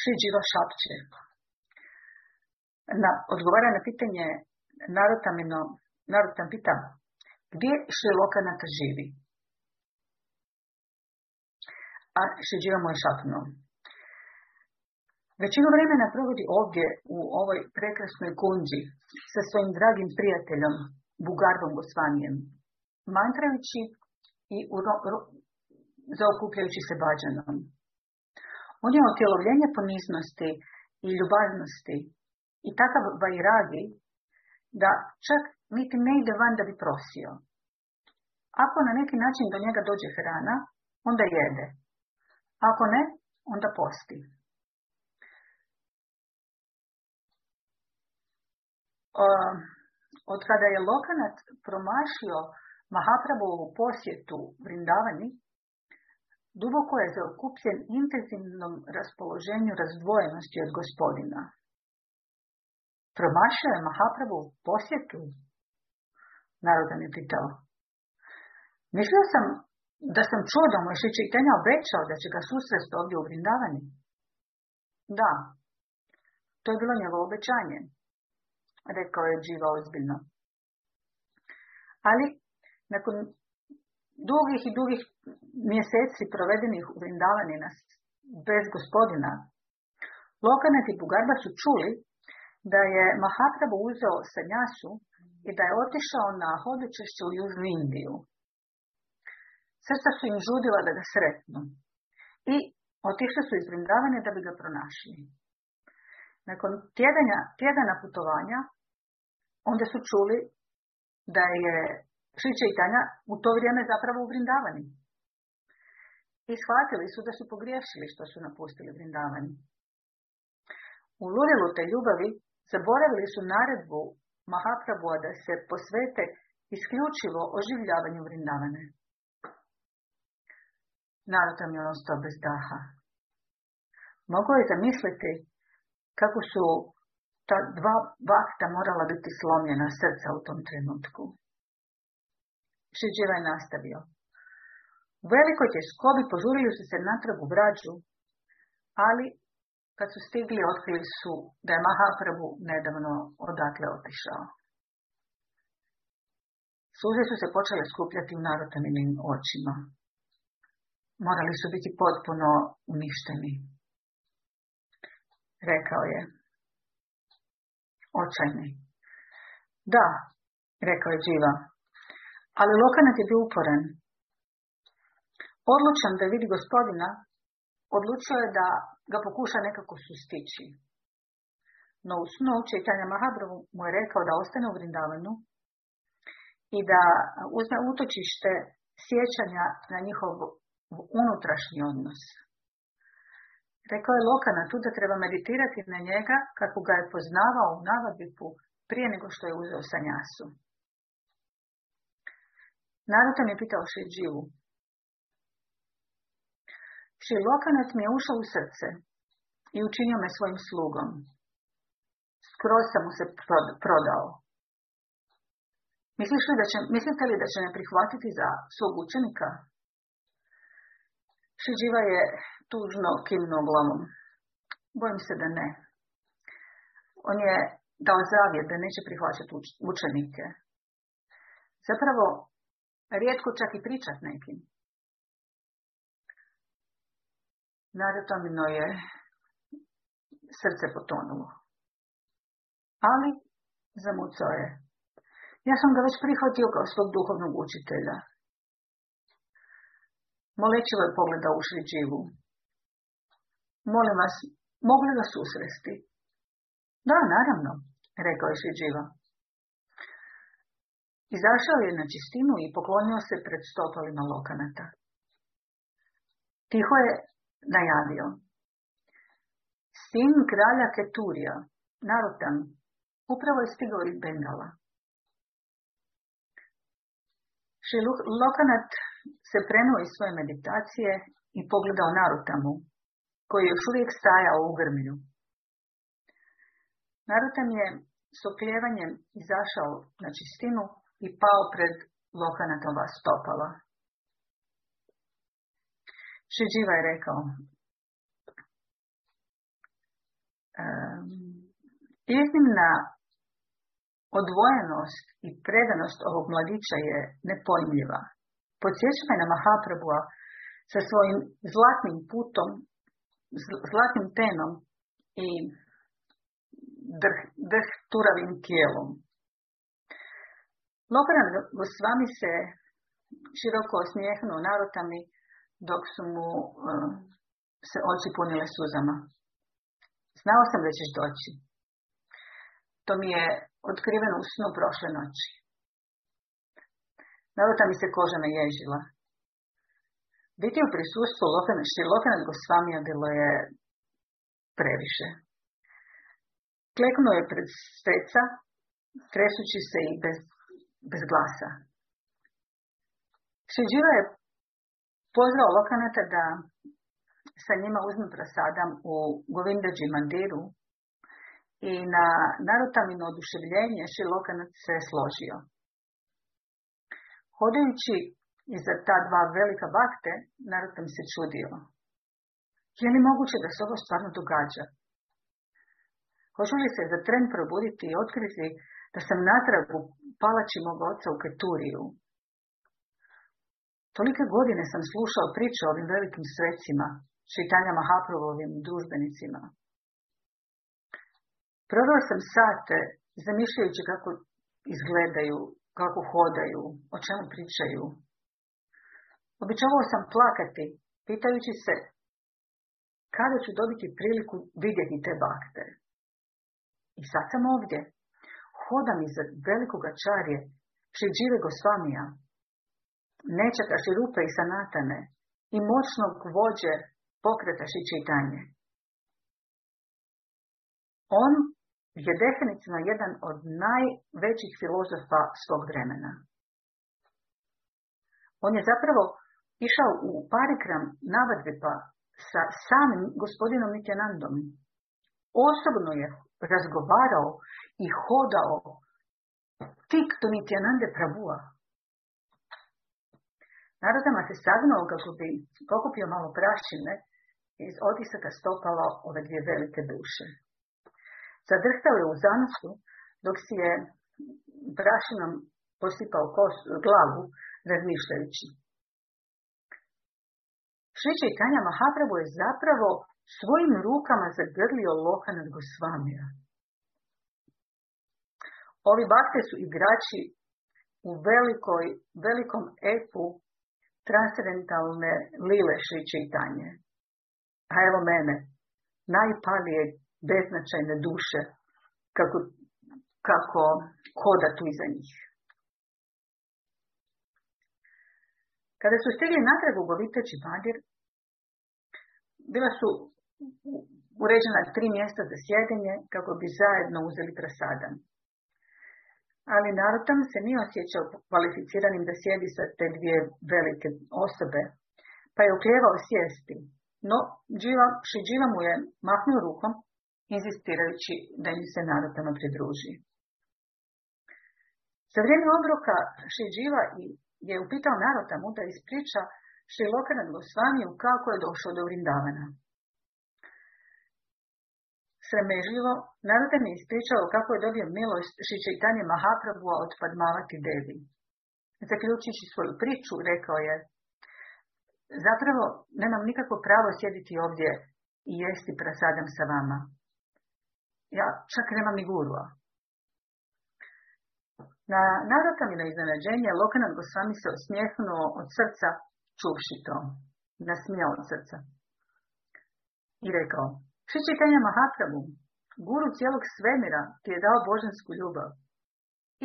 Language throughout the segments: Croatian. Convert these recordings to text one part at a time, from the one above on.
Šiđiva šapće. Na, odgovara na pitanje Narutamino, Narutam pita, gdje Šilokanata živi? A Šiđiva mu je šapnuo. Većinu vremena provodi ovdje u ovoj prekrasnoj kunđi sa svojim dragim prijateljom Bugarvom Gosvanijem, mantrajući i zaokupljajući se bađanom. On je otjelovljenje poniznosti i ljubavnosti i takav vajragi da čak niti ne ide van da bi prosio. Ako na neki način do njega dođe hrana, onda jede. Ako ne, onda posti. Od kada je Lokanat promašio Mahaprabhovu posjetu Vrindavani, duboko je zaokupljen intenzivnom raspoloženju razdvojenosti od gospodina. Promašio je Mahaprabhu posjetu? Narodan je pitao. Mislio sam da sam čuo da mu je Šičitanja obećao da će ga susresti ovdje u Vrindavani. Da, to je bilo njegovo obećanje, rekao je Dživa ozbiljno. Ali, nakon dugih i dugih mjeseci provedenih u Vrindavani bez gospodina, Lokanet i Bugarba su čuli da je Mahaprabhu uzeo sanjasu i da je otišao na hodočešće u Južnu Indiju. Srca su im žudila da ga sretnu i otišli su iz Vrindavane da bi ga pronašli. Nakon tjedana putovanja, onda su čuli da je Šri Čaitanja u to vrijeme zapravo u Vrindavani. I shvatili su da su pogriješili što su napustili Vrindavani. U ludilu te ljubavi zaboravili su naredbu Mahaprabhua da se posvete isključivo oživljavanju Vrindavane. Narutam je ostao bez daha. Mogu je zamisliti kako su ta dva vakta morala biti slomljena srca u tom trenutku. Šiđeva je nastavio. U velikoj tjeskobi požurili su se natrag u brađu, ali kad su stigli otkrili su da je Mahaprabhu nedavno odatle otišao. Suze su se počele skupljati u narotaninim očima. Morali su biti potpuno uništeni. Rekao je. Očajni. Da, rekao je Dživa, ali Lokanat je bio uporan. Odlučan da vidi gospodina, odlučio je da ga pokuša nekako sustići. No u snu Četanja Mahabrovu mu je rekao da ostane u Vrindavanu i da uzme utočište sjećanja na njihov unutrašnji odnos. Rekao je Lokana tu da treba meditirati na njega kako ga je poznavao u Navadipu prije nego što je uzeo sanjasu. Narutan je pitao Šiđivu. Šilokanat mi je ušao u srce i učinio me svojim slugom. Skroz sam mu se prodao. Misliš li da će, mislite li da će me prihvatiti za svog učenika? Šiđiva je tužno kimnuo glavom. Bojim se da ne. On je dao zavjet da neće prihvaćati učenike. Zapravo, rijetko čak i pričat nekim. Narutamino je srce potonulo. Ali zamucao je. Ja sam ga već prihvatio kao svog duhovnog učitelja. Molećivo je pogledao u Šriđivu. Molim vas, mogli ga susresti? Da, naravno, rekao je Šriđiva. Izašao je na čistinu i poklonio se pred stopalima lokanata. Tiho je najavio. Sin kralja Keturija, Narutan, upravo je stigao iz Bengala. Lokanat se prenuo iz svoje meditacije i pogledao Narutamu, koji je još uvijek stajao u grmlju. Narutam je s okljevanjem izašao na čistinu i pao pred Lokanatova stopala. Šiđiva je rekao, Iznimna odvojenost i predanost ovog mladića je nepojmljiva. Podsjeća me na Mahaprabhua sa svojim zlatnim putom, zlatnim tenom i drh, drh turavim tijelom. Lokaran Gosvami se široko osmijehnuo narotami dok su mu uh, se oči punile suzama. Znao sam da ćeš doći. To mi je otkriveno u snu prošle noći. Narota mi se koža naježila. Biti u prisustvu Lokanat Gosvamija bilo je previše. Kleknuo je pred sveca, tresući se i bez, bez glasa. Šiđiva je pozvao Lokanata da sa njima uzme prasadam u Govindađi mandiru i na narotamino oduševljenje Šilokanac se složio. Hodajući iza ta dva velika bakte, narotam se čudio. Je li moguće da se ovo stvarno događa? Hoću li se za tren probuditi i otkriti da sam natragu palači mog oca u Keturiju? Tolike godine sam slušao priče o ovim velikim svecima, čitanja Mahaprabhovim družbenicima. Proveo sam sate zamišljajući kako izgledaju, kako hodaju, o čemu pričaju. Običavao sam plakati, pitajući se kada ću dobiti priliku vidjeti te bakte. I sad sam ovdje. Hodam iza velikog čarje, Šiđive Gosvamija, nečaka rupe i sanatane i moćnog vođe pokreta čitanje. On je definitivno jedan od najvećih filozofa svog vremena. On je zapravo išao u parikram navadvipa sa samim gospodinom Nityanandom. Osobno je razgovarao i hodao tik do Nityanande Prabhua. Narodama se sagnuo kako bi pokupio malo prašine iz otisaka stopala ove dvije velike duše. Zadrhtao je u zanosu dok si je prašinom posipao glavu razmišljajući. Šri Tanja Mahaprabhu je zapravo svojim rukama zagrlio Lohanat Gosvamija. Ovi bakte su igrači u velikoj, velikom epu transcendentalne lile Šri Čitanje. A evo mene, najpalije beznačajne duše, kako, kako hoda tu iza njih. Kada su stigli natrag u Goviteći Badir, bila su uređena tri mjesta za sjedenje kako bi zajedno uzeli prasadan. Ali Narutam se nije osjećao kvalificiranim da sjedi sa te dvije velike osobe, pa je ukljevao sjesti. No, dživa, Šiđiva mu je mahnuo rukom, inzistirajući da im se Narutama pridruži. Za vrijeme obroka Šiđiva je upitao Narutamu da ispriča Šilokaran Gosvamiju kako je došao do Vrindavana. Sramežljivo, narod mi je ispričao kako je dobio milost Šičajtanje Mahaprabhua od Padmavati Devi. Zaključujući svoju priču, rekao je, zapravo nemam nikako pravo sjediti ovdje i jesti prasadam sa vama. Ja čak nemam ni gurua. Na na iznenađenje Lokanan Gosvami se osmijehnuo od srca čuvši to. Nasmijao od srca. I rekao, Šičitanja Mahaprabhu, guru cijelog svemira, ti je dao božansku ljubav.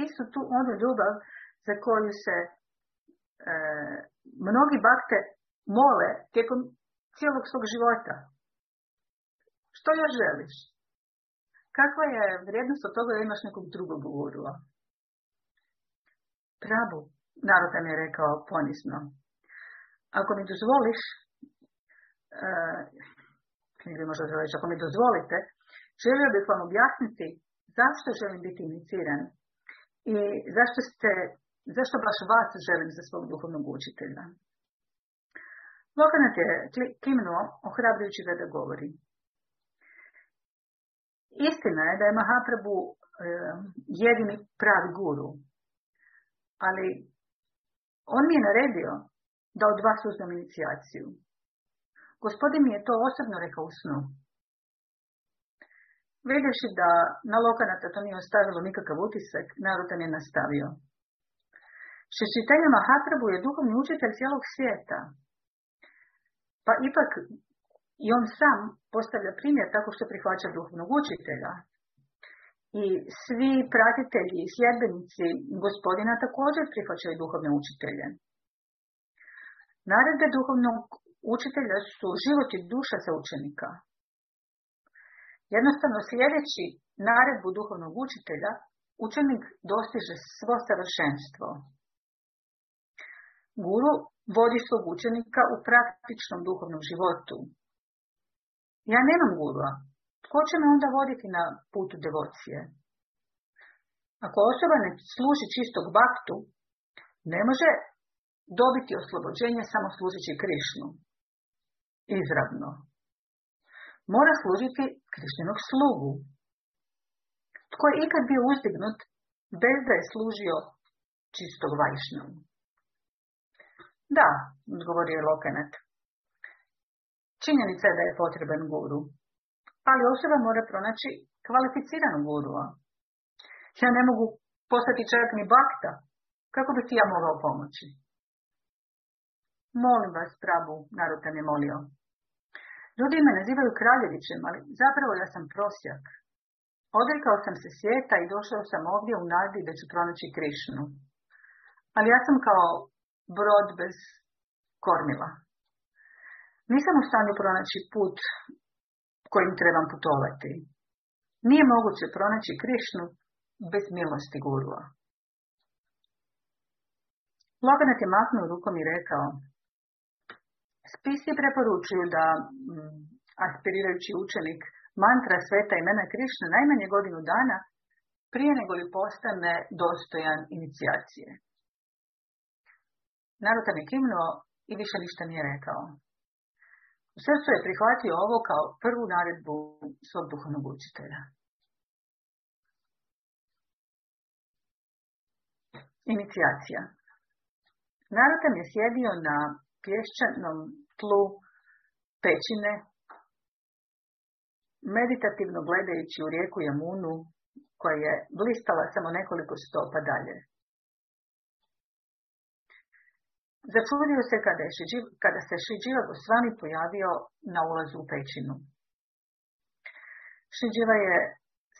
Istu tu onu ljubav za koju se e, mnogi bakte mole tijekom cijelog svog života. Što još želiš? Kakva je vrijednost od toga da imaš nekog drugog gurua? Prabu, narod je rekao ponisno. Ako mi dozvoliš, ili možda reći, ako mi dozvolite, želio bih vam objasniti zašto želim biti iniciran i zašto, ste, zašto baš vas želim za svog duhovnog učitelja. Lokanat je kimnuo, ohrabrujući ga da govori. Istina je da je Mahaprabhu jedini pravi guru, ali on mi je naredio da od vas uzmem inicijaciju. Gospodin mi je to osobno rekao u snu. Vidjevši da na lokanata to nije ostavilo nikakav utisak, Narutan je nastavio. Šešitelja Mahaprabhu je duhovni učitelj cijelog svijeta. Pa ipak i on sam postavlja primjer tako što prihvaća duhovnog učitelja. I svi pratitelji i sljedbenici gospodina također prihvaćaju duhovne učitelje. Naredbe duhovnog učitelja su život i duša za učenika. Jednostavno sljedeći naredbu duhovnog učitelja, učenik dostiže svo savršenstvo. Guru vodi svog učenika u praktičnom duhovnom životu. Ja nemam gurua. Tko će me onda voditi na putu devocije? Ako osoba ne služi čistog baktu, ne može dobiti oslobođenje samo služeći Krišnu. Izravno. Mora služiti Krišninog slugu. Tko je ikad bio uzdignut bez da je služio čistog vajšnom? Da, odgovorio je Lokenet. Činjenica je da je potreban guru, ali osoba mora pronaći kvalificiranu gurua. Ja ne mogu postati čovjek ni bakta. Kako bi ti ja mogao pomoći? Molim vas, prabu, Narutan je molio. Ljudi me nazivaju kraljevićem, ali zapravo ja sam prosjak. Odrekao sam se svijeta i došao sam ovdje u nadi da ću pronaći Krišnu. Ali ja sam kao brod bez kormila. Nisam u stanju pronaći put kojim trebam putovati. Nije moguće pronaći Krišnu bez milosti gurua. Loganet je mahnuo rukom i rekao, Spisi preporučuju da mm, aspirirajući učenik mantra sveta imena Krišna najmanje godinu dana prije nego li postane dostojan inicijacije. Narutan je kimnuo i više ništa nije rekao. U srcu je prihvatio ovo kao prvu naredbu svog duhovnog učitelja. Inicijacija. Narutan je sjedio na pješčanom tlu pećine, meditativno gledajući u rijeku Jamunu, koja je blistala samo nekoliko stopa dalje. Začudio se kada, je Šiđiv, kada se Šiđiva Gosvami pojavio na ulazu u pećinu. Šiđiva je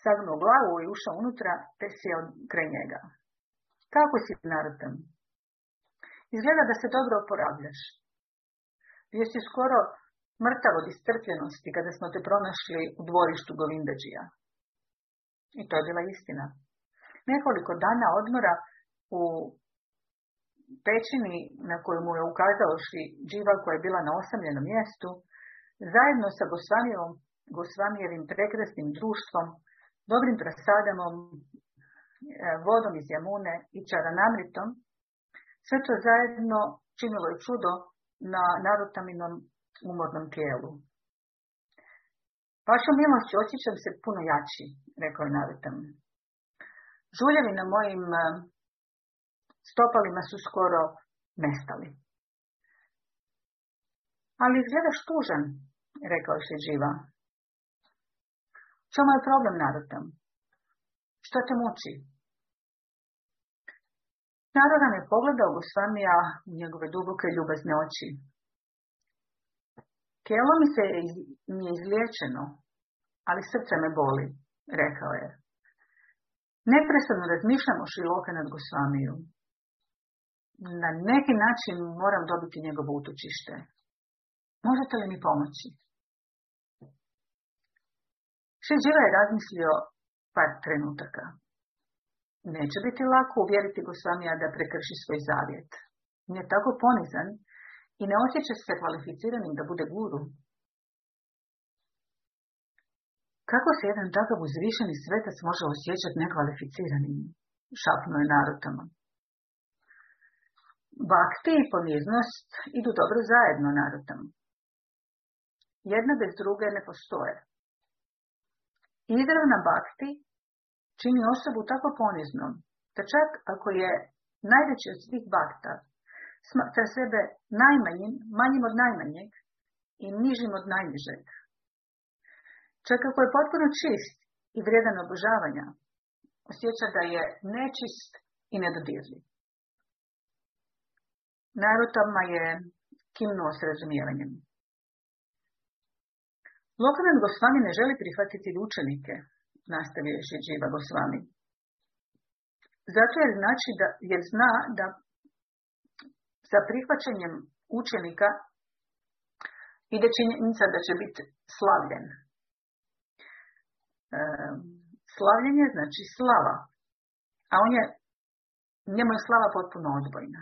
sagnuo glavu i ušao unutra, te sjeo kraj njega. Kako si narutan? Izgleda da se dobro oporavljaš. Bio si skoro mrtav od istrpljenosti kada smo te pronašli u dvorištu Govindađija. I to je bila istina. Nekoliko dana odmora u pećini na koju mu je ukazao Šri Dživa koja je bila na osamljenom mjestu, zajedno sa Gosvamijevim prekrasnim društvom, dobrim prasadamom, e, vodom iz Jamune i čaranamritom, sve to zajedno činilo je čudo na narutaminom umornom tijelu. Vašom milošću osjećam se puno jači, rekao je narutam. Žuljevi na mojim e, stopalima su skoro nestali. Ali izgledaš tužan, rekao je živa. Čemu je problem narutam? Što te muči? Narodan je pogledao Gosvamija u njegove duboke ljubazne oči. Tijelo mi se nije izliječeno, ali srce me boli, rekao je. Neprestano razmišljamo šiloke nad Gosvamiju. Na neki način moram dobiti njegovo utočište. Možete li mi pomoći? Šiđiva je razmislio par trenutaka. Neće biti lako uvjeriti Gosvamija da prekrši svoj zavjet. On je tako ponizan i ne osjeća se kvalificiranim da bude guru. Kako se jedan takav uzvišeni svetac može osjećati nekvalificiranim? Šapno je narutama. Bakti i poniznost idu dobro zajedno narutom. Jedna bez druge ne postoje. Izravna bakti čini osobu tako poniznom, da čak ako je najveći od svih bakta, smatra sebe najmanjim, manjim od najmanjeg i nižim od najnižeg. Čak ako je potpuno čist i vrijedan obožavanja, osjeća da je nečist i nedodirljiv. Narutama je kimnuo s razumijevanjem. Lokanan Gosvami ne želi prihvatiti učenike, nastavio je Šiđiva Gosvami. Zato jer, znači da, jer zna da sa prihvaćanjem učenika ide činjenica da će biti slavljen. E, slavljenje znači slava, a on je, njemu je slava potpuno odbojna.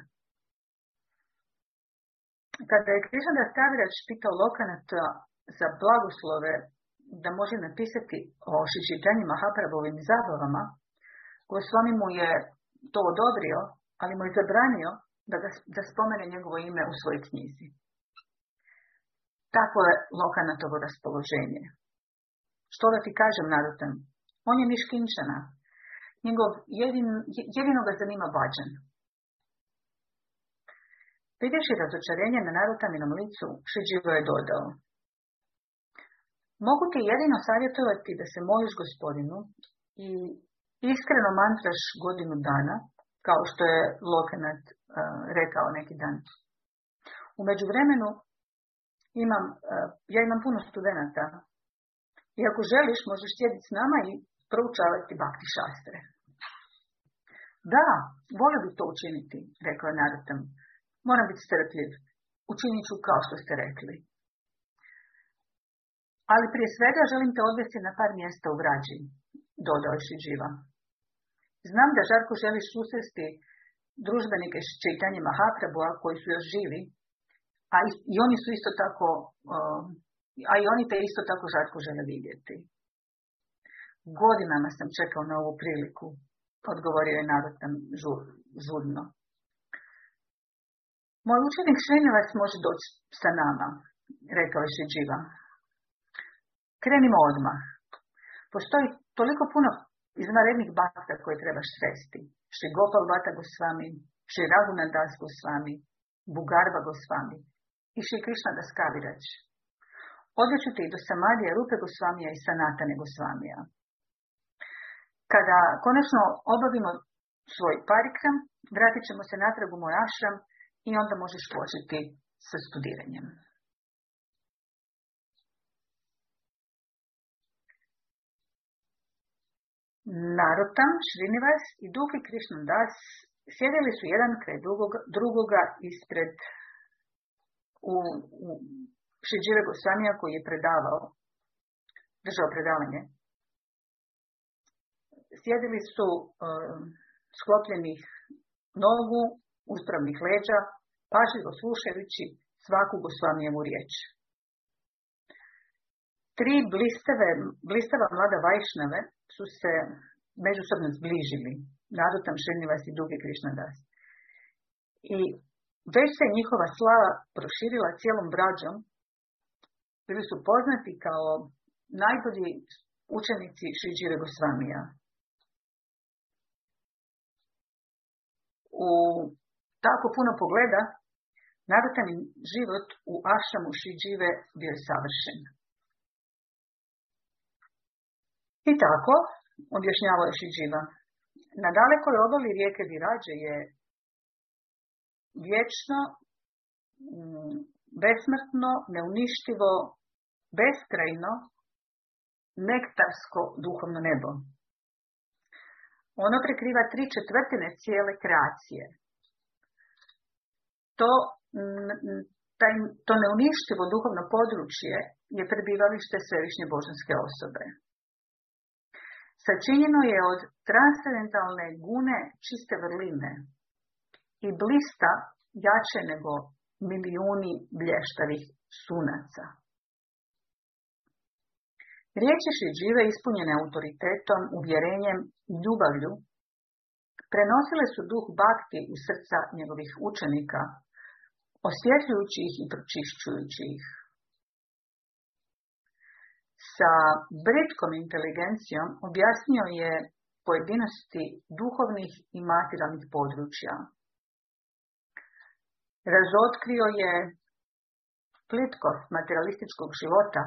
Kada je Krišan Rastavirač pitao Lokanata za blagoslove da može napisati o šičitanjima Haprabovim zabavama, Gosvami mu je to odobrio, ali mu je zabranio da, ga, da spomene njegovo ime u svojoj knjizi. Tako je Lokanatovo raspoloženje. Što da ti kažem, narutem? On je miškinčana. Njegov jedin, jedino ga zanima bađan. Vidješi razočarenje na narutaminom licu, Šiđivo je dodao. Mogu ti jedino savjetovati da se moliš gospodinu i iskreno mantraš godinu dana, kao što je Lokenat uh, rekao neki dan. U međuvremenu imam, uh, ja imam puno studenata i ako želiš možeš sjediti s nama i proučavati bakti šastre. Da, volio bih to učiniti, rekao je Narutam. Moram biti strpljiv. Učinit ću kao što ste rekli. Ali prije svega želim te odvesti na par mjesta u Vrađi, dodao je živa. Znam da žarko želiš susresti družbenike s čitanjima Haprabua koji su još živi, a i, oni su isto tako, uh, a i oni te isto tako žarko žele vidjeti. Godinama sam čekao na ovu priliku, odgovorio je narodan žur, žurno. Moj učenik Šrenjevac može doći sa nama, rekao je Šiđiva. Krenimo odmah. Postoji toliko puno izvanrednih bakta koje trebaš svesti. Šri Gopal Bata Gosvami, Šri Raghunath Das Gosvami, Bugarva Gosvami i Šri Krishna Das Kavirać. Odveću te i do Samadija, Rupe Gosvamija i Sanatane Gosvamija. Kada konačno obavimo svoj parikram, vratit ćemo se natrag u moj ašram i onda možeš početi sa studiranjem. Narotam, Šrinivas i Duhi Das sjedili su jedan kraj drugoga, drugoga ispred u, u Šiđive Gosvamija koji je predavao, držao predavanje. Sjedili su um, sklopljenih nogu, uspravnih leđa, pažljivo slušajući svaku Gosvamijevu riječ. Tri blistave, blistava mlada Vajšnave su se međusobno zbližili, Narutam Šrinivas i drugi Krišnadas. I već se njihova slava proširila cijelom brađom, bili su poznati kao najbolji učenici Šiđive Gosvamija. U tako puno pogleda, narutani život u Ašamu Šiđive bio je savršen. I tako, objašnjava je Šiđiva, na dalekoj obali rijeke Virađe je vječno, mm, besmrtno, neuništivo, beskrajno, nektarsko duhovno nebo. Ono prekriva tri četvrtine cijele kreacije. To, taj, to neuništivo duhovno područje je prebivalište svevišnje božanske osobe. Sačinjeno je od transcendentalne gune čiste vrline i blista jače nego milijuni blještavih sunaca. Riječi žive ispunjene autoritetom, uvjerenjem i ljubavlju prenosile su duh bakti u srca njegovih učenika, osvjetljujući ih i pročišćujući ih. Sa britkom inteligencijom objasnio je pojedinosti duhovnih i materijalnih područja. Razotkrio je plitkost materialističkog života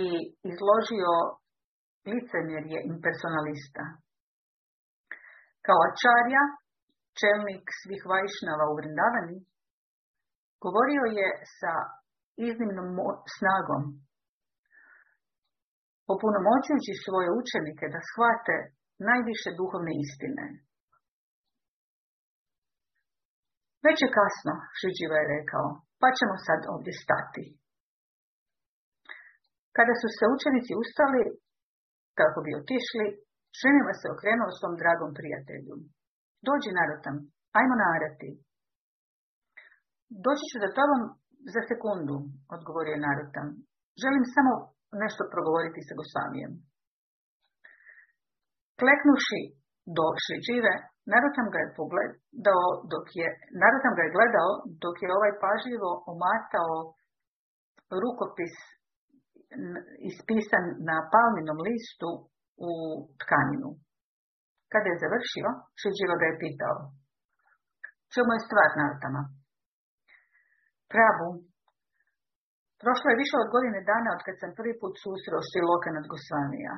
i izložio licemjerje impersonalista. Kao ačarja, čelnik svih vajšnava u Vrindavani, govorio je sa iznimnom snagom, opunomoćujući svoje učenike da shvate najviše duhovne istine. Već je kasno, Šiđiva je rekao, pa ćemo sad ovdje stati. Kada su se učenici ustali, kako bi otišli, Šeneva se okrenuo svom dragom prijatelju. Dođi narotam, ajmo na arati. Doći ću za tobom za sekundu, odgovorio narotam. Želim samo nešto progovoriti sa Gosvamijem. Kleknuši do žive, narotam ga je pogledao dok je, narotam ga je gledao dok je ovaj pažljivo omatao rukopis ispisan na palminom listu u tkaninu. Kada je završio, Šiđiva ga je pitao. Čemu je stvar narotama? Pravu, prošlo je više od godine dana od kad sam prvi put susreo Šiloka nad Gosvanija.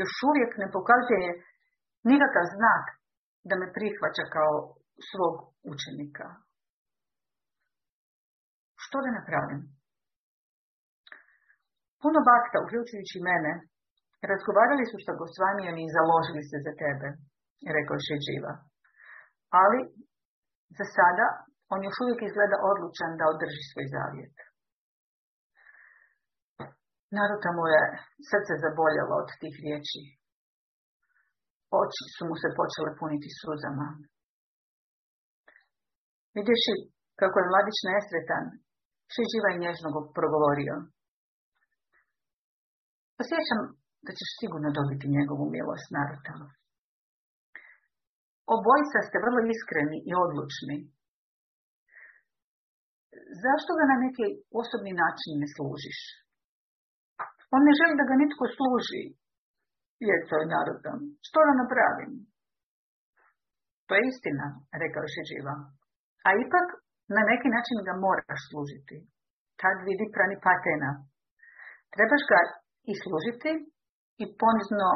Još uvijek ne pokazuje nikakav znak da me prihvaća kao svog učenika. Što da napravim? Puno bakta, uključujući mene, razgovarali su sa Gosvamijem i založili se za tebe, rekao je Šeđiva. Ali, za sada, on još uvijek izgleda odlučan da održi svoj zavjet. Naruta mu je srce zaboljelo od tih riječi. Oči su mu se počele puniti suzama. Vidješi kako je mladić nesretan, Šiđiva i nježno go progovorio. Osjećam da ćeš sigurno dobiti njegovu milost, Naruta. Obojica ste vrlo iskreni i odlučni. Zašto ga na neki osobni način ne služiš? On ne želi da ga nitko služi, to je narodom. Što da napravim? To je istina, rekao Šiđiva. A ipak, na neki način ga moraš služiti. Tad vidi prani patena. Trebaš ga i služiti i ponizno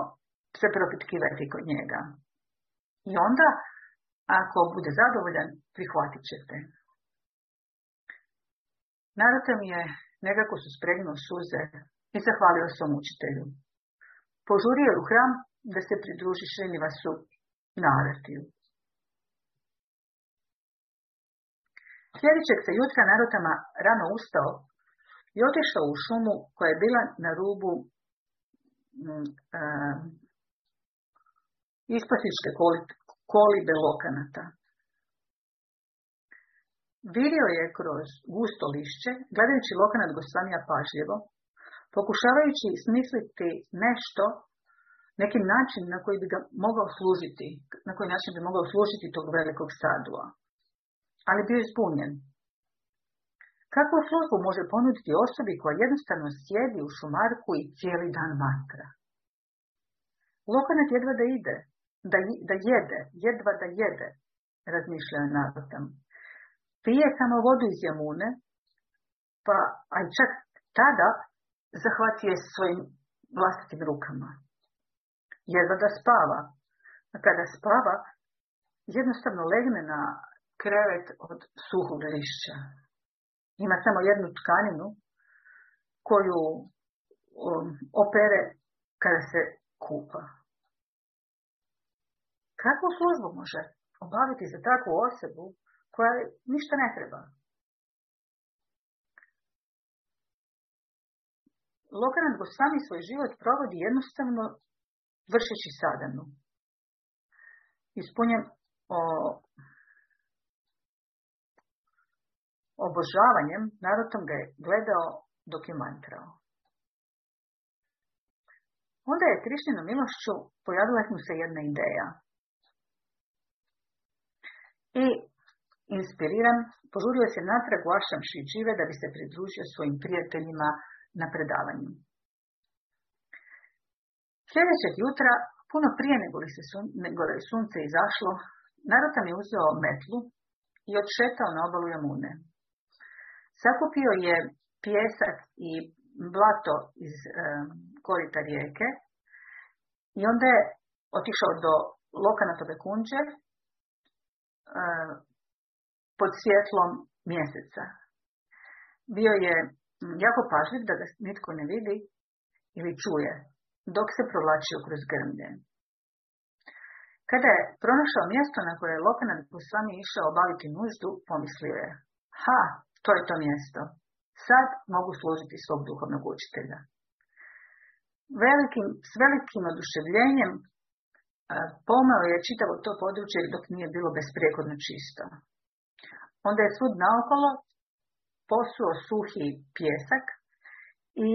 se propitkivati kod njega. I onda, ako bude zadovoljan, prihvatit ćete. Narutam je nekako su spregnuo suze i zahvalio svom učitelju. Požurio je u hram da se pridruži Šrinivasu na aratiju. Sljedećeg se jutra narotama rano ustao i otišao u šumu koja je bila na rubu mm, ispasičke kolibe lokanata. Vidio je kroz gusto lišće, gledajući lokanat Gosvanija pažljivo, pokušavajući smisliti nešto, neki način na koji bi ga mogao služiti, na koji način bi mogao služiti tog velikog sadua. Ali bio je zbunjen. Kakvu službu može ponuditi osobi koja jednostavno sjedi u šumarku i cijeli dan mantra? Lokanat jedva da ide, da, da jede, jedva da jede, razmišlja narodom. Pije samo vodu iz jamune, pa, a čak tada zahvatio je svojim vlastitim rukama. Jedva da spava. A kada spava, jednostavno legne na krevet od suhog lišća. Ima samo jednu tkaninu koju um, opere kada se kupa. Kakvu službu može obaviti za takvu osobu koja ništa ne treba? Lokaran Gosvami svoj život provodi jednostavno vršeći sadanu. Ispunjen o, obožavanjem, narodom ga je gledao dok je mantrao. Onda je Krištinom milošću pojavila mu se jedna ideja. I inspiriran, požurio se natrag u Ašam Šiđive da bi se pridružio svojim prijateljima na predavanju. Sljedećeg jutra, puno prije nego li, se sun, nego li sunce izašlo, Narotam je uzeo metlu i odšetao na obalu Jamune. Sakupio je pjesak i blato iz e, korita rijeke i onda je otišao do Lokanatove kunđe e, pod svjetlom mjeseca. Bio je jako pažljiv da ga nitko ne vidi ili čuje, dok se provlačio kroz grmlje. Kada je pronašao mjesto na koje je Lokanat Gosvami išao obaviti nuždu, pomislio je, ha, to je to mjesto. Sad mogu služiti svog duhovnog učitelja. Velikim, s velikim oduševljenjem pomao je čitavo to područje dok nije bilo besprijekodno čisto. Onda je svud naokolo posuo suhi pjesak i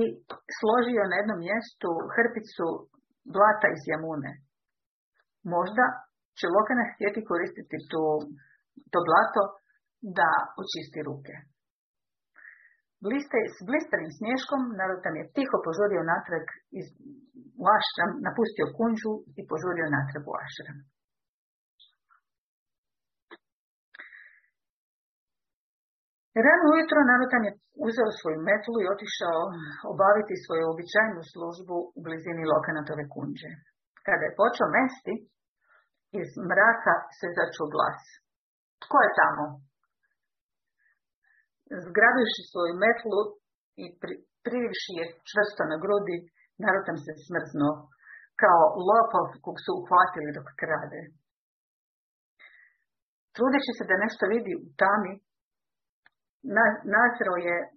složio na jednom mjestu hrpicu blata iz jamune. Možda će Lokana htjeti koristiti tu, to blato da očisti ruke. Bliste, s blistarim smješkom Narutam je tiho požurio natrag iz u napustio kunđu i požurio natrag u ašram. Rano ujutro Narutan je uzeo svoju metlu i otišao obaviti svoju običajnu službu u blizini Lokanatove kunđe. Kada je počeo mesti, iz mraka se začuo glas. Tko je tamo? Zgrabivši svoju metlu i pri, privivši je čvrsto na grudi, Narutam se smrznuo, kao lopov kog su uhvatili dok krade. Trudeći se da nešto vidi u tami, nazrao je e,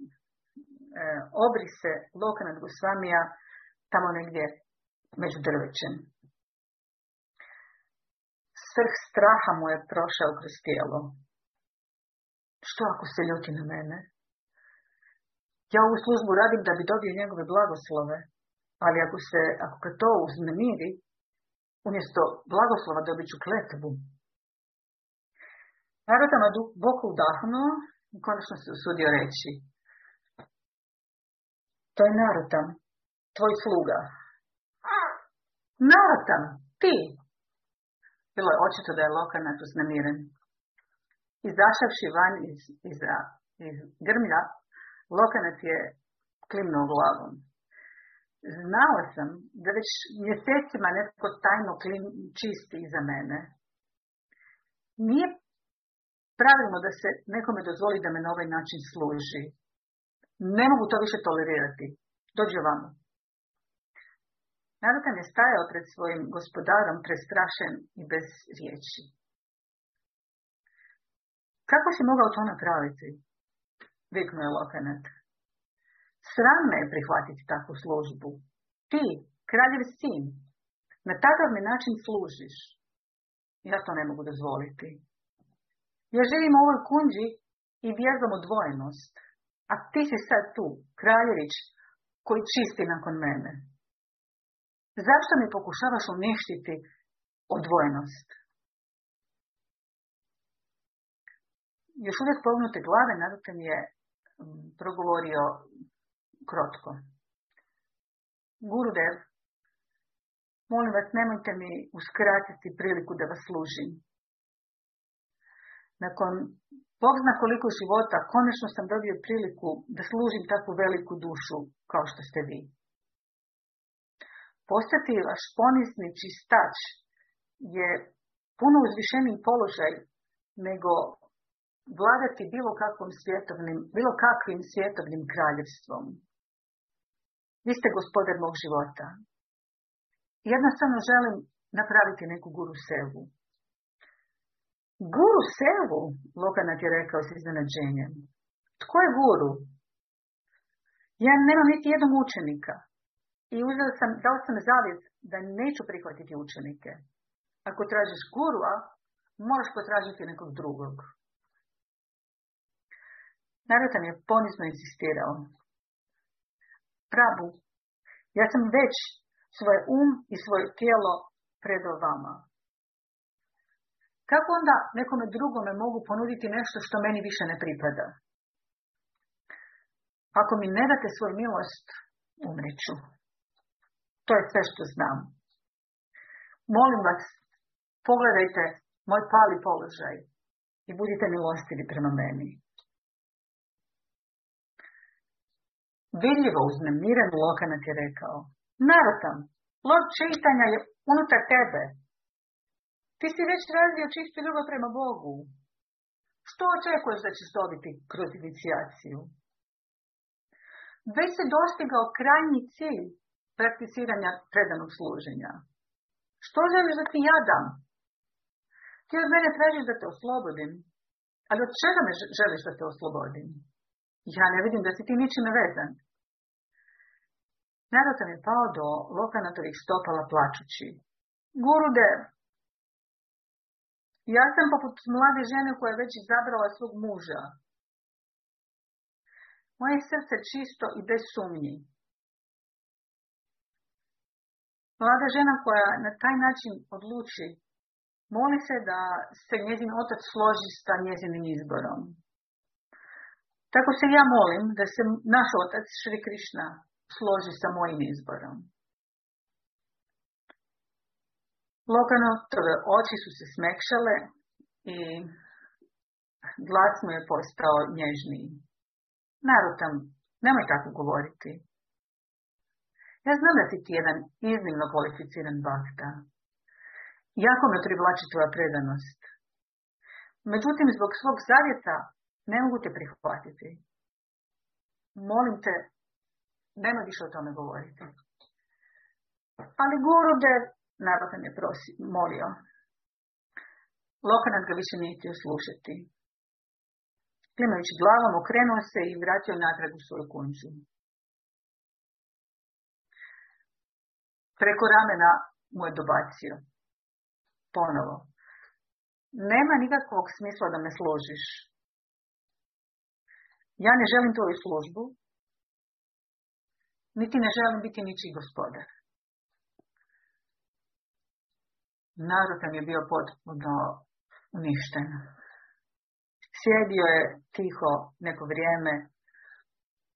obrise Lokanat Gosvamija tamo negdje među drvećem. Srh straha mu je prošao kroz tijelo. Što ako se ljuti na mene? Ja ovu službu radim da bi dobio njegove blagoslove, ali ako se, ako ga to uznemiri, umjesto blagoslova dobit ću kletvu. Narodama duboko udahnuo konačno se usudio reći. To je Narutam, tvoj sluga. Narutam, ti! Bilo je očito da je Lokanat uznemiren. Izašavši van iz, iz, iz grmlja, Lokanat je klimnuo glavom. Znao sam da već mjesecima netko tajno klim, čisti iza mene. Nije pravilno da se nekome dozvoli da me na ovaj način služi. Ne mogu to više tolerirati. Dođi vamo. Narutan je stajao pred svojim gospodarom prestrašen i bez riječi. Kako si mogao to napraviti? Viknuo je Lokanat. Sram me je prihvatiti takvu službu. Ti, kraljev sin, na takav način služiš. Ja to ne mogu dozvoliti. Ja živim u ovoj kunđi i vjerzam odvojenost. A ti si sad tu, kraljević, koji čisti nakon mene. Zašto mi pokušavaš uništiti odvojenost? Još uvijek pognute glave, Narutan je mm, progovorio krotko. Gurudev, molim vas, nemojte mi uskratiti priliku da vas služim. Nakon Bog zna koliko života, konačno sam dobio priliku da služim takvu veliku dušu kao što ste vi. Postati vaš ponizni čistač je puno uzvišeniji položaj nego vladati bilo kakvim svjetovnim, bilo kakvim svjetovnim kraljevstvom. Vi ste gospodar mog života. Jednostavno želim napraviti neku guru sevu. Guru sevu, Lokanat je rekao s iznenađenjem. Tko je guru? Ja nemam niti jednog učenika. I uzeo sam, dao sam zavjet da neću prihvatiti učenike. Ako tražiš gurua, moraš potražiti nekog drugog. Narutan je ponizno insistirao. Prabu, ja sam već svoj um i svoje tijelo predao vama. Kako onda nekome drugome mogu ponuditi nešto što meni više ne pripada? Ako mi ne date svoju milost, umreću. To je sve što znam. Molim vas, pogledajte moj pali položaj i budite milostivi prema meni. Vidljivo uznemiren Lokanat je rekao, narotam, log čitanja je unutar tebe. Ti si već razvio čistu ljubav prema Bogu. Što očekuješ da ćeš dobiti kroz inicijaciju? Već se dostigao krajnji cilj prakticiranja predanog služenja. Što želiš da ti ja dam? Ti od mene tražiš da te oslobodim. Ali od čega me želiš da te oslobodim? Ja ne vidim da si ti ničime vezan. Narod sam je pao do lokanatovih stopala plačući. Gurude, ja sam poput mlade žene koja je već izabrala svog muža. Moje srce čisto i bez sumnji. Mlada žena koja na taj način odluči, moli se da se njezin otac složi sa njezinim izborom. Tako se ja molim da se naš otac Šri Krišna složi sa mojim izborom. Lokanotove oči su se smekšale i glas mu je postao nježniji. Narutam, nemoj tako govoriti. Ja znam da si ti jedan iznimno kvalificiran bakta. Jako me privlači tvoja predanost. Međutim, zbog svog zavjeta ne mogu te prihvatiti. Molim te, nemoj više o tome govoriti. Ali Gurude, Narod je prosi, molio. Lokanat ga više nije htio slušati. Klimajući glavom, okrenuo se i vratio natrag u svoju kunđu. Preko ramena mu je dobacio. Ponovo. Nema nikakvog smisla da me složiš. Ja ne želim tvoju službu, niti ne želim biti ničiji gospodar. Narod je bio potpuno uništen. Sjedio je tiho neko vrijeme,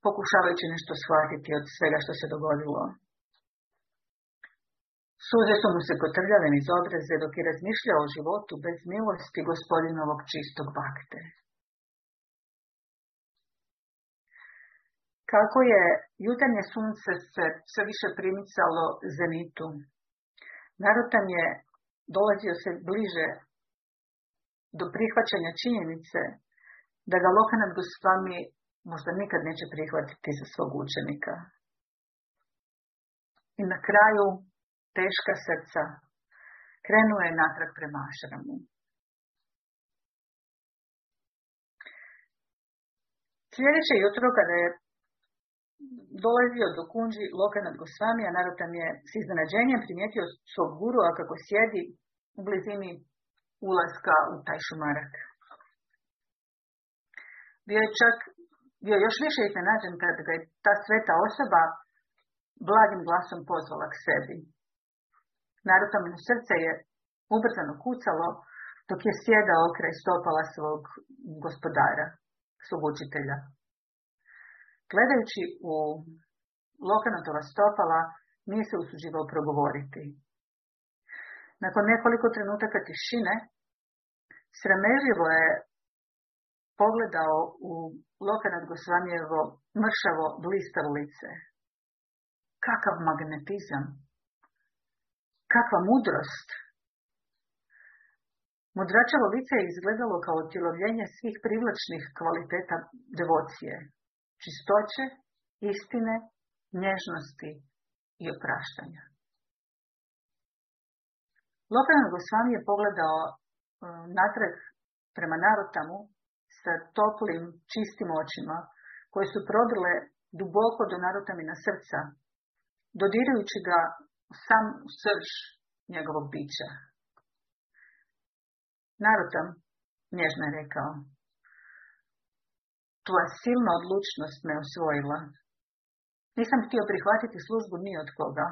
pokušavajući nešto shvatiti od svega što se dogodilo. Suze su mu se kotrljale iz obraze dok je razmišljao o životu bez milosti gospodinovog čistog bakte. Kako je jutarnje sunce se sve više primicalo zenitu, Narutan je dolazio se bliže do prihvaćanja činjenice da ga Lokanat Gosvami možda nikad neće prihvatiti za svog učenika. I na kraju teška srca krenuo je natrag prema ašramu. Sljedeće jutro kada je dolazio do kunđi Lokanat Gosvami, a Narutam je s iznenađenjem primijetio svog gurua kako sjedi u blizini ulaska u taj šumarak. Bio je čak, bio još više iznenađen kad ga je ta sveta osoba blagim glasom pozvala k sebi. Narutamino srce je ubrzano kucalo dok je sjedao kraj stopala svog gospodara, svog učitelja. Gledajući u Lokanatova stopala, nije se usuđivao progovoriti. Nakon nekoliko trenutaka tišine, sramežljivo je pogledao u Lokanat Gosvamijevo mršavo blistavo lice. Kakav magnetizam! Kakva mudrost! Mudračevo lice je izgledalo kao otjelovljenje svih privlačnih kvaliteta devocije, čistoće, istine, nježnosti i opraštanja. Lokalan Gosvami je pogledao e, natrag prema Narotamu sa toplim, čistim očima, koje su prodile duboko do Narotamina srca, dodirujući ga sam srž njegovog bića. Narotam, nježno je rekao, tvoja silna odlučnost me osvojila. Nisam htio prihvatiti službu ni od koga,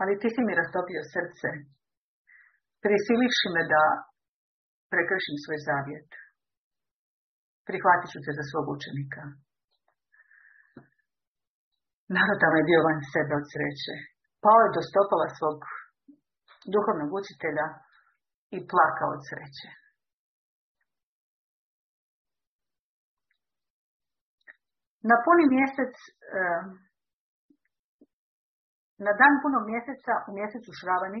ali ti si mi rastopio srce. Prisilivši me da prekršim svoj zavjet. Prihvatit ću te za svog učenika. Narodama je bio van sebe od sreće. Pao je do stopala svog duhovnog učitelja i plakao od sreće. Na puni mjesec, na dan punog mjeseca u mjesecu Šravani,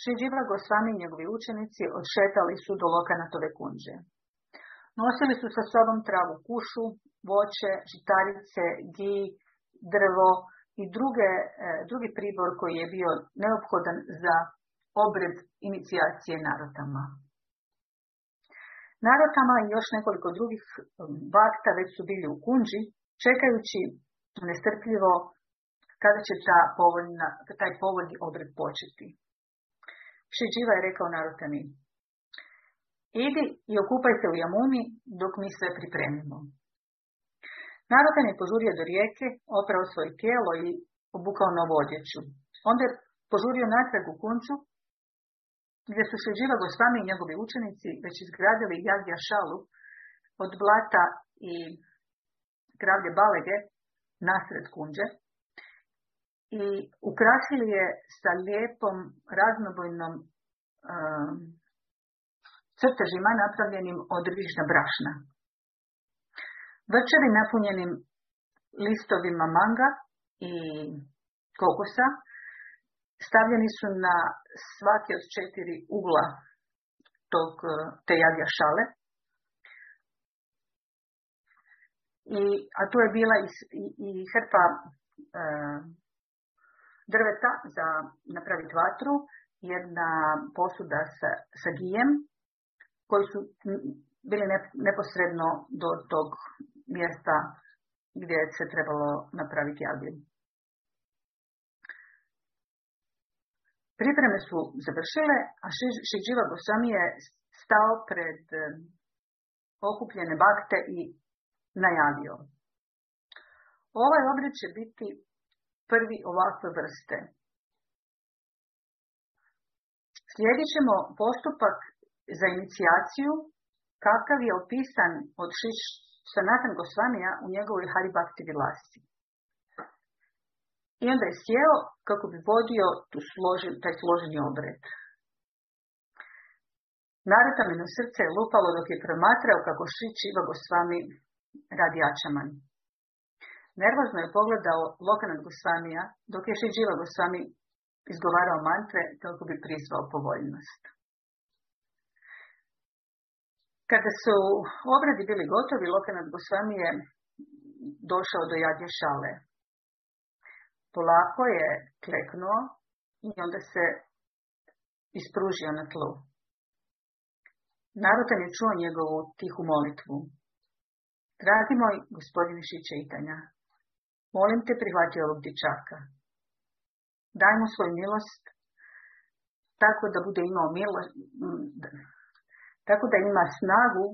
Šiđiva Gosvami i njegovi učenici odšetali su do Lokanatove kunđe. Nosili su sa sobom travu kušu, voće, žitarice, gi, drvo i druge, e, drugi pribor koji je bio neophodan za obred inicijacije narodama. Narodama i još nekoliko drugih bakta već su bili u kunđi, čekajući nestrpljivo kada će ta povoljna, taj povoljni obred početi. Šiđiva je rekao narotani, idi i okupaj se u jamuni dok mi sve pripremimo. Narodan je požurio do rijeke, oprao svoje tijelo i obukao novu odjeću. Onda je požurio natrag u kunču, gdje su Šiđiva Gosvami i njegovi učenici već izgradili Jagja šalu od blata i gravlje balege nasred kunđe i ukrasili je sa lijepom raznobojnom um, crtežima napravljenim od rižna brašna. Vrčevi napunjenim listovima manga i kokosa stavljeni su na svaki od četiri ugla tog, te jagja šale. I, a tu je bila i, i, hrpa e, drveta za napraviti vatru, jedna posuda sa, sa gijem, koji su bili neposredno do tog mjesta gdje se trebalo napraviti jaglju. Pripreme su završile, a Šiđiva Gosami je stao pred okupljene bakte i najavio. Ovaj obred će biti prvi ovakve vrste. Slijedit ćemo postupak za inicijaciju kakav je opisan od Sanatan Gosvamija u njegovoj Haribakti Vilasi. I onda je sjeo kako bi vodio tu složen, taj složeni obred. Narita mi na srce je lupalo dok je promatrao kako Šić Iva Gosvami radi Ačaman. Nervozno je pogledao Lokanat Gosvamija dok je Šić Iva Gosvami izgovarao mantre kako bi prizvao povoljnost. Kada su obradi bili gotovi, Lokanat Gosvami je došao do jadje šale. Polako je kleknuo i onda se ispružio na tlu. Narodan je čuo njegovu tihu molitvu. Dragi moj gospodin Šičeitanja, molim te prihvati ovog dičaka. Daj mu svoju milost, tako da bude imao milost, tako da ima snagu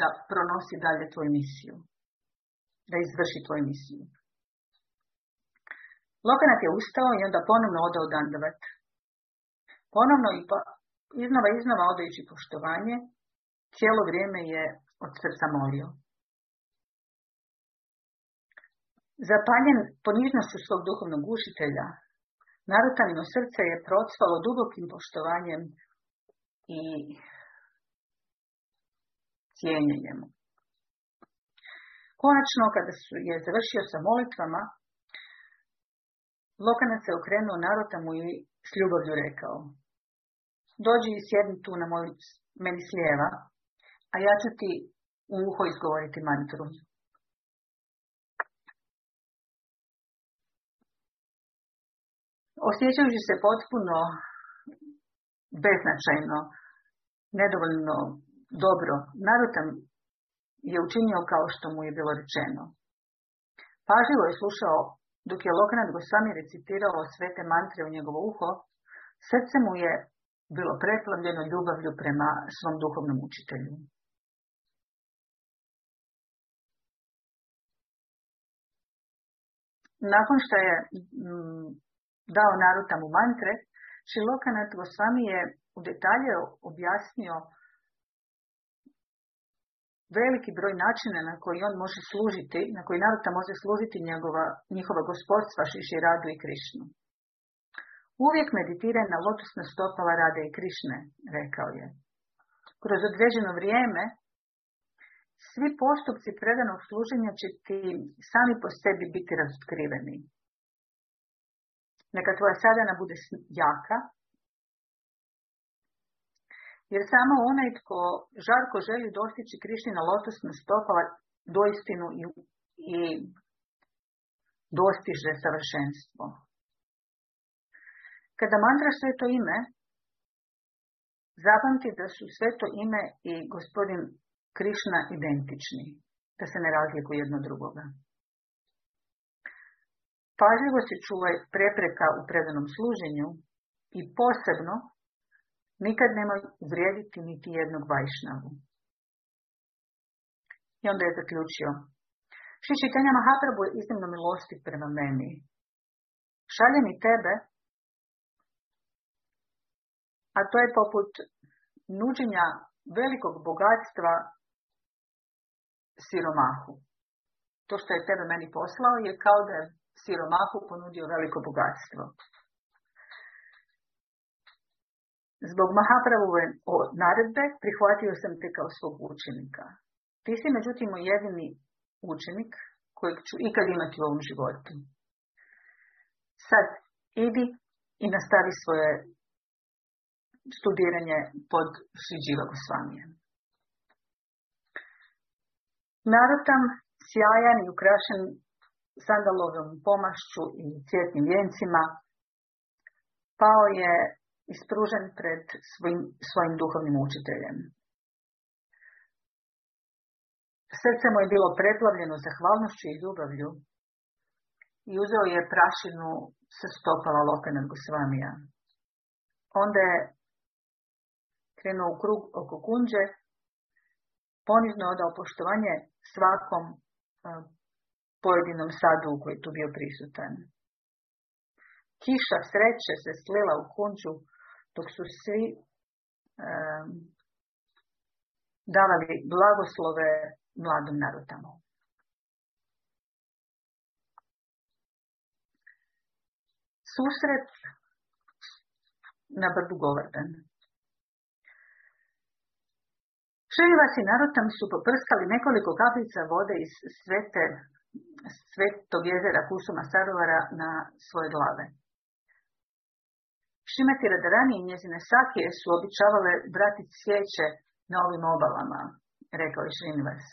da pronosi dalje tvoju misiju, da izvrši tvoju misiju. Lokanat je ustao i onda ponovno odao Dandavat. Ponovno i pa, iznova iznova odajući poštovanje, cijelo vrijeme je od srca molio. Zapaljen ponižnošću svog duhovnog učitelja, narutanino srce je procvalo dubokim poštovanjem i cijenjenjem. Konačno, kada je završio sa molitvama, Lokanac se okrenuo mu i s ljubavlju rekao. Dođi i sjedni tu na moju, meni slijeva, a ja ću ti u uho izgovoriti mantru. Osjećajući se potpuno beznačajno, nedovoljno dobro, Narutam je učinio kao što mu je bilo rečeno. Pažljivo je slušao dok je Loknat Gosvami recitirao sve te mantre u njegovo uho, srce mu je bilo preplavljeno ljubavlju prema svom duhovnom učitelju. Nakon što je mm, dao Naruta mu mantre, Šilokanat Gosvami je u detalje objasnio veliki broj načina na koji on može služiti, na koji narod može služiti njegova, njihova gospodstva Šiši Radu i Krišnu. Uvijek meditiraj na lotusna stopala Rade i Krišne, rekao je. Kroz određeno vrijeme svi postupci predanog služenja će ti sami po sebi biti razotkriveni. Neka tvoja sadana bude jaka, jer samo onaj tko žarko želi dostići Krišnina lotosna stopala doistinu i, i dostiže savršenstvo. Kada mantraš sve to ime, zapamti da su sve to ime i gospodin Krišna identični, da se ne razlikuju jedno drugoga. Pažljivo se čuvaj prepreka u predanom služenju i posebno nikad nema vrijediti niti jednog vajšnavu. I onda je zaključio. Šišitanja Mahaprabhu je iznimno milosti prema meni. Šalje mi tebe, a to je poput nuđenja velikog bogatstva siromahu. To što je tebe meni poslao je kao da je siromahu ponudio veliko bogatstvo. Zbog Mahapravove naredbe prihvatio sam te kao svog učenika. Ti si međutim jedini učenik kojeg ću ikad imati u ovom životu. Sad idi i nastavi svoje studiranje pod Šiđiva Gosvamijem. Narotam, sjajan i ukrašen sandalovom pomašću i cvjetnim vjencima, pao je ispružen pred svojim, svojim duhovnim učiteljem. Srce mu je bilo preplavljeno zahvalnošću i ljubavlju i uzeo je prašinu sa stopala Lokana Gosvamija. Onda je krenuo u krug oko kunđe, ponizno odao poštovanje svakom pojedinom sadu koji je tu bio prisutan. Kiša sreće se slila u kunđu dok su svi um, davali blagoslove mladom narodama. Susret na brdu Govardan. Šrivas i Narotam su poprskali nekoliko kaplica vode iz svete, svetog jezera Kusuma Sarovara na svoje glave. Šimati Radarani i njezine sakije su običavale brati svijeće na ovim obalama, rekao je Šrinivas.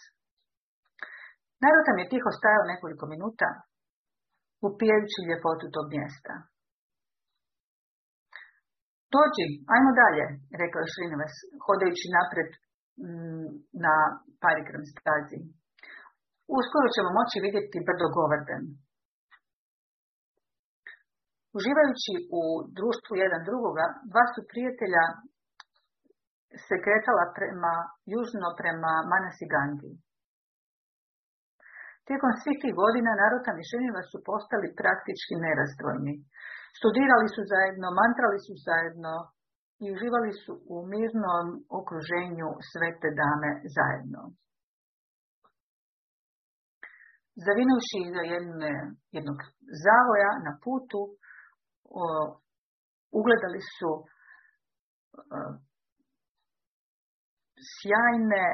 Narotam je tiho stajao nekoliko minuta, upijajući ljepotu tog mjesta. Dođi, ajmo dalje, rekao je Šrinivas, hodajući napred Mm, na parikram stazi. Uskoro ćemo moći vidjeti brdo Govarden. Uživajući u društvu jedan drugoga, dva su prijatelja se kretala prema, južno prema Manasi Gandhi. Tijekom svih tih godina Narutan i su postali praktički nerazdvojni. Studirali su zajedno, mantrali su zajedno, i uživali su u mirnom okruženju svete dame zajedno. Zavinuši iza jedne, jednog zavoja na putu, ugledali su o, sjajne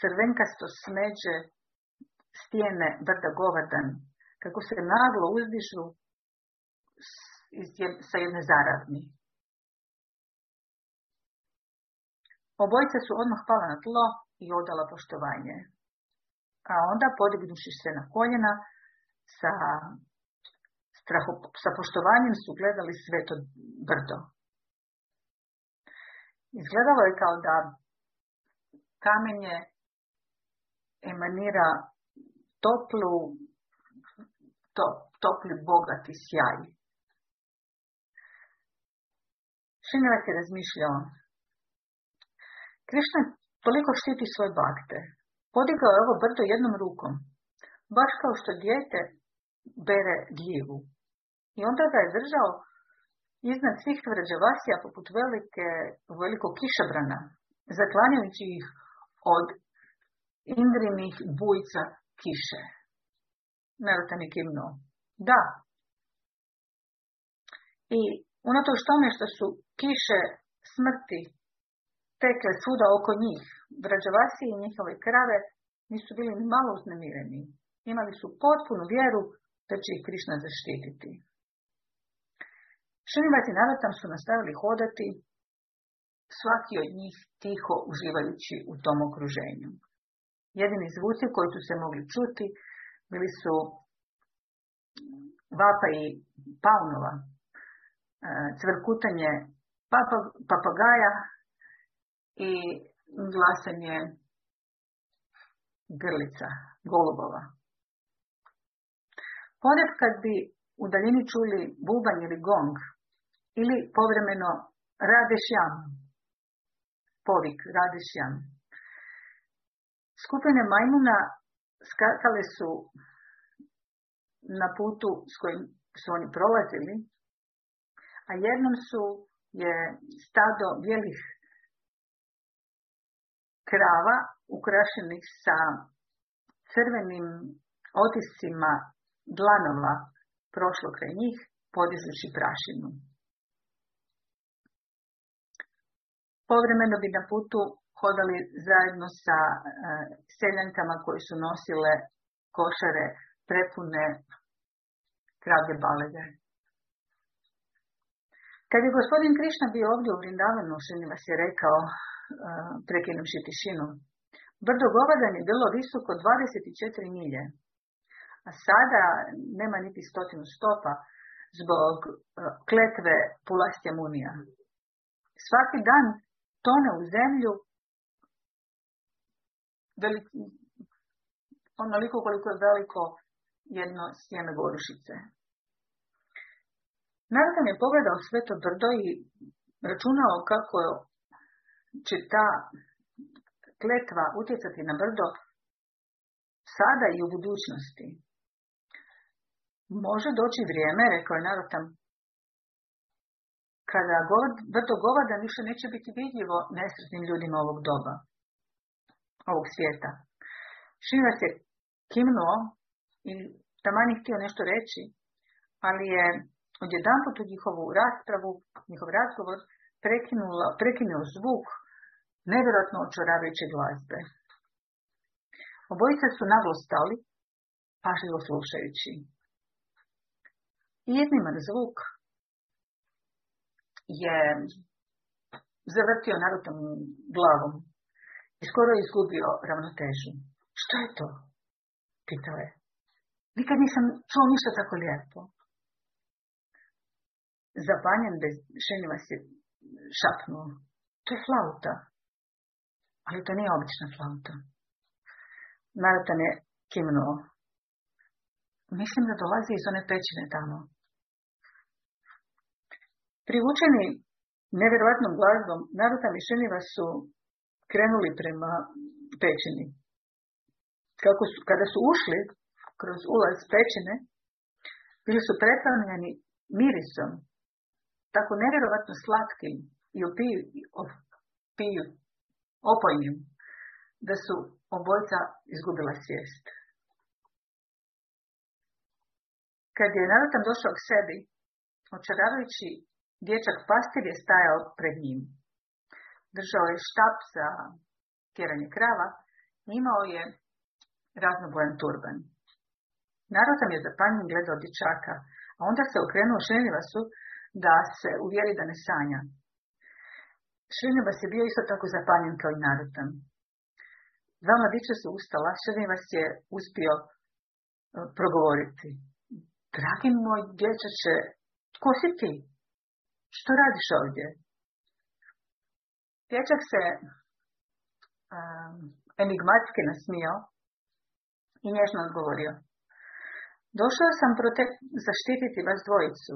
crvenkasto smeđe stijene brda Govardan, kako se naglo uzdižu sa jedne zaravni. Obojica su odmah pala na tlo i odala poštovanje. A onda, podignuši se na koljena, sa, straho, sa poštovanjem su gledali sve to brdo. Izgledalo je kao da kamenje emanira toplu, to, topli bogati sjaj. Šinjevac je razmišljao, Krišna toliko štiti svoje bakte. Podigao je ovo brdo jednom rukom, baš kao što dijete bere gljivu. I onda ga je držao iznad svih tvrđavasija poput velike, velikog kišobrana, zaklanjajući ih od indrinih bujca kiše. Narutan je kimnuo. Da. I unatoč tome što su kiše smrti tekle svuda oko njih, vrađavasi i njihove krave nisu bili ni malo uznemireni. Imali su potpunu vjeru da će ih Krišna zaštititi. Šinivati naratam su nastavili hodati, svaki od njih tiho uživajući u tom okruženju. Jedini zvuci koji su se mogli čuti bili su vapa i paunova, e, cvrkutanje papagaja i glasanje grlica, golubova. Ponekad kad bi u daljini čuli bubanj ili gong, ili povremeno radešjan, povik radešjan. Skupine majmuna skakale su na putu s kojim su oni prolazili, a jednom su je stado bijelih krava ukrašenih sa crvenim otiscima dlanova prošlo kraj njih, podižući prašinu. Povremeno bi na putu hodali zajedno sa e, seljankama koji su nosile košare prepune kravlje balede. Kad je gospodin Krišna bio ovdje u Vrindavanu, vas je rekao, e, prekinuvši tišinu, brdo Govadan je bilo visoko 24 milje, a sada nema niti stotinu stopa zbog e, kletve Pulastja Munija. Svaki dan tone u zemlju onoliko koliko je veliko jedno sjeme gorušice. Narod je pogledao sve to brdo i računao kako će ta kletva utjecati na brdo sada i u budućnosti. Može doći vrijeme, rekao je Narotam, kada brdo govada više neće biti vidljivo nesretnim ljudima ovog doba, ovog svijeta. Šiva se kimnuo i taman je htio nešto reći, ali je odjedan u njihovu raspravu, njihov razgovor, prekinuo zvuk nevjerojatno očaravajuće glazbe. Obojica su naglo stali, pažljivo slušajući. I jedniman zvuk je zavrtio narutom glavom i skoro je izgubio ravnotežu. Što je to? Pitao je. Nikad nisam čuo ništa tako lijepo. Zapanjen bez šenjiva se šapnuo. To je flauta. Ali to nije obična flauta. Narutan je kimnuo. Mislim da dolazi iz one pećine tamo. Privučeni nevjerojatnom glazbom, Narutan i Šeniva su krenuli prema pećini. Kako su, kada su ušli kroz ulaz pećine, bili su pretavljeni mirisom, tako nevjerojatno slatkim i opiju, opiju, opojnim, da su obojca izgubila svijest. Kad je Narutan došao k sebi, očaravajući dječak pastir je stajao pred njim. Držao je štap za tjeranje krava i imao je raznobojan turban. Narutan je zapanjen gledao dječaka, a onda se okrenuo Šrinivasu da se uvjeri da ne sanja. Šrinivas je bio isto tako zapanjen kao i Narutan. Dva mladića su ustala, Šrinivas je uspio e, progovoriti. Dragi moj dječače, tko si ti? Što radiš ovdje? Dječak se um, enigmatski nasmio i nježno odgovorio. Došao sam prote- zaštititi vas dvojicu.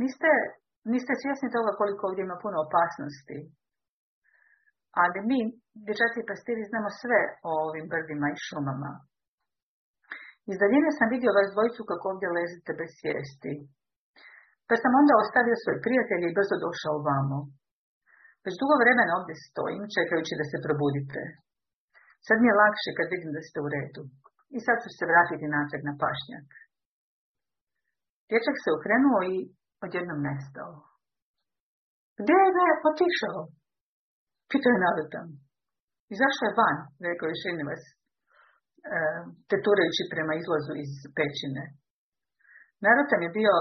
Niste, niste svjesni toga koliko ovdje ima puno opasnosti. Ali mi, dječaci i pastiri, znamo sve o ovim brdima i šumama. Iz sam vidio vas dvojicu kako ovdje ležite bez svijesti. Pa sam onda ostavio svoj prijatelj i brzo došao vamo. Već dugo vremena ovdje stojim, čekajući da se probudite. Sad mi je lakše kad vidim da ste u redu. I sad ću se vratiti natrag na pašnjak. Dječak se okrenuo i odjednom nestao. Gdje je otišao? Pitao je narutan. I zašto je van? Rekao je Šinivas, e, teturajući prema izlazu iz pećine. Narutan je bio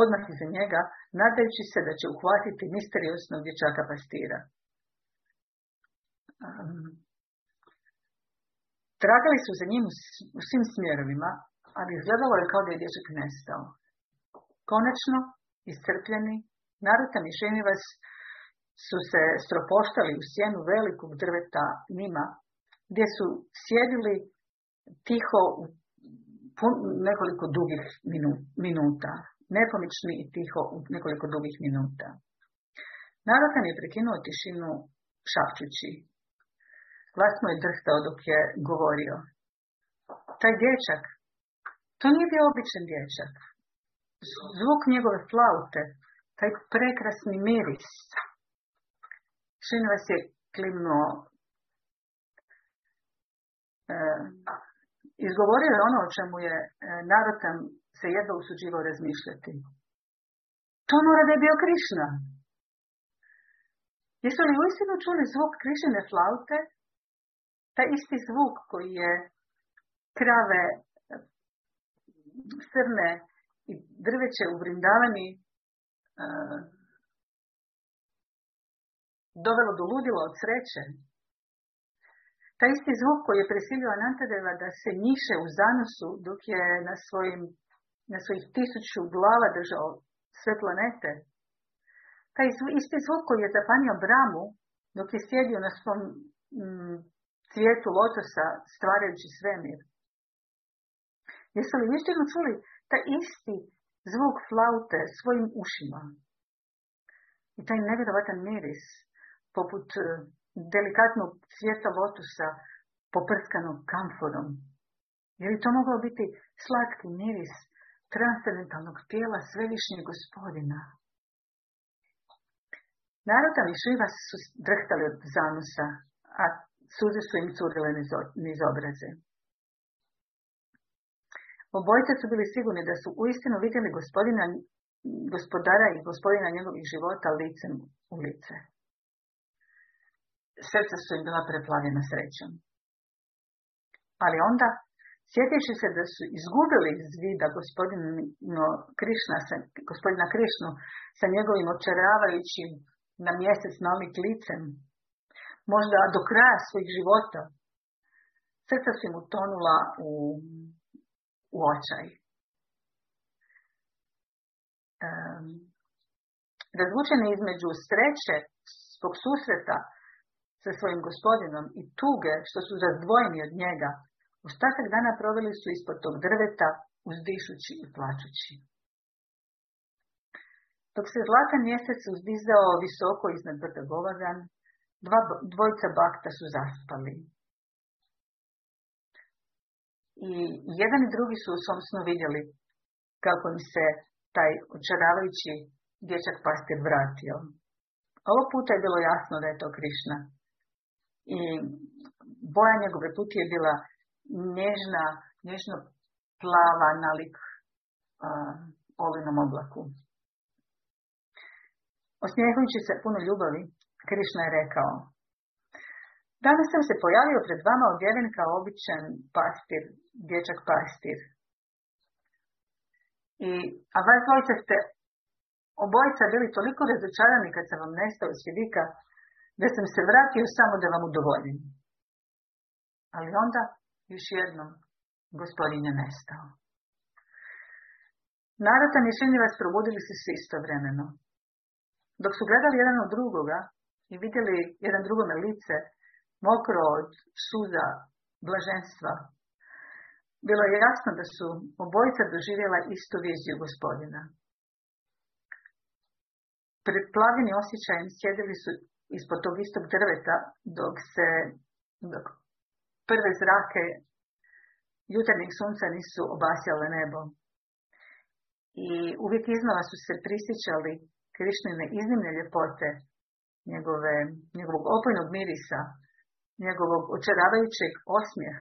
odmah iza njega, nadajući se da će uhvatiti misteriosnog dječaka pastira. tragali su za njim u svim smjerovima, ali izgledalo je kao da je dječak nestao. Konačno, iscrpljeni, Narutan i Šenivas su se stropoštali u sjenu velikog drveta Nima, gdje su sjedili tiho u nekoliko dugih minuta. Nepomični i tiho nekoliko dugih minuta. Narutan je prekinuo tišinu šapčući. Glasno je drhtao dok je govorio. Taj dječak, to nije bio običan dječak. Zvuk njegove flaute, taj prekrasni miris. Šin vas je klimnuo. E, izgovorio je ono o čemu je e, Narotan se jedva usuđivao razmišljati. To mora da je bio Krišna. Jesu li uistinu čuli zvuk Krišine flaute? Taj isti zvuk koji je krave, srne i drveće u Vrindavani dovelo do ludila od sreće. Taj isti zvuk koji je prisilio Anantadeva da se njiše u zanosu dok je na, svojim, na svojih tisuću glava držao sve planete. Taj isti zvuk koji je zapanio Bramu dok je sjedio na svom mm, cvijetu lotosa stvarajući svemir. Jesu li uistinu čuli taj isti zvuk flaute svojim ušima. I taj nevjerovatan miris, poput e, delikatnog cvjeta lotusa poprskanog kamforom. Je li to moglo biti slatki miris transcendentalnog tijela svevišnjeg gospodina? Narodan i Šiva su drhtali od zanosa, a suze su im curile niz obraze. Obojice su bili sigurni da su uistinu vidjeli gospodina, gospodara i gospodina njegovih života licem u lice. Srca su im bila preplavljena srećom. Ali onda, sjetivši se da su izgubili iz vida gospodina Krišna, gospodina Krišnu sa njegovim očaravajućim na mjesec nalit licem, možda do kraja svojih života, srca su im utonula u u očaj. Um, razvučeni između sreće zbog susreta sa svojim gospodinom i tuge što su razdvojeni od njega, ostatak dana proveli su ispod tog drveta, uzdišući i plačući. Dok se zlatan mjesec uzdizao visoko iznad brda Govagan, dva, dvojica bakta su zaspali. I jedan i drugi su u svom snu vidjeli kako im se taj očaravajući dječak pastir vratio. Ovog puta je bilo jasno da je to Krišna. I boja njegove puti je bila nježna, nježno plava nalik uh, olinom oblaku. Osmijehujući se puno ljubavi, Krišna je rekao, Danas sam se pojavio pred vama odjeven kao običan pastir, dječak pastir. I, a vas dvojica ste obojica bili toliko razočarani kad sam vam nestao iz vidika, da sam se vratio samo da vam udovoljim. Ali onda, još jednom, gospodin je nestao. Naratan i vas probudili se svi istovremeno. Dok su gledali jedan od drugoga i vidjeli jedan drugome lice, mokro od suza blaženstva. Bilo je jasno da su obojica doživjela istu viziju gospodina. Predplavljeni osjećajem sjedili su ispod tog istog drveta dok se dok prve zrake jutarnjeg sunca nisu obasjale nebo. I uvijek iznova su se prisjećali Krišnine iznimne ljepote, njegove, njegovog opojnog mirisa, njegovog očaravajućeg osmijeha,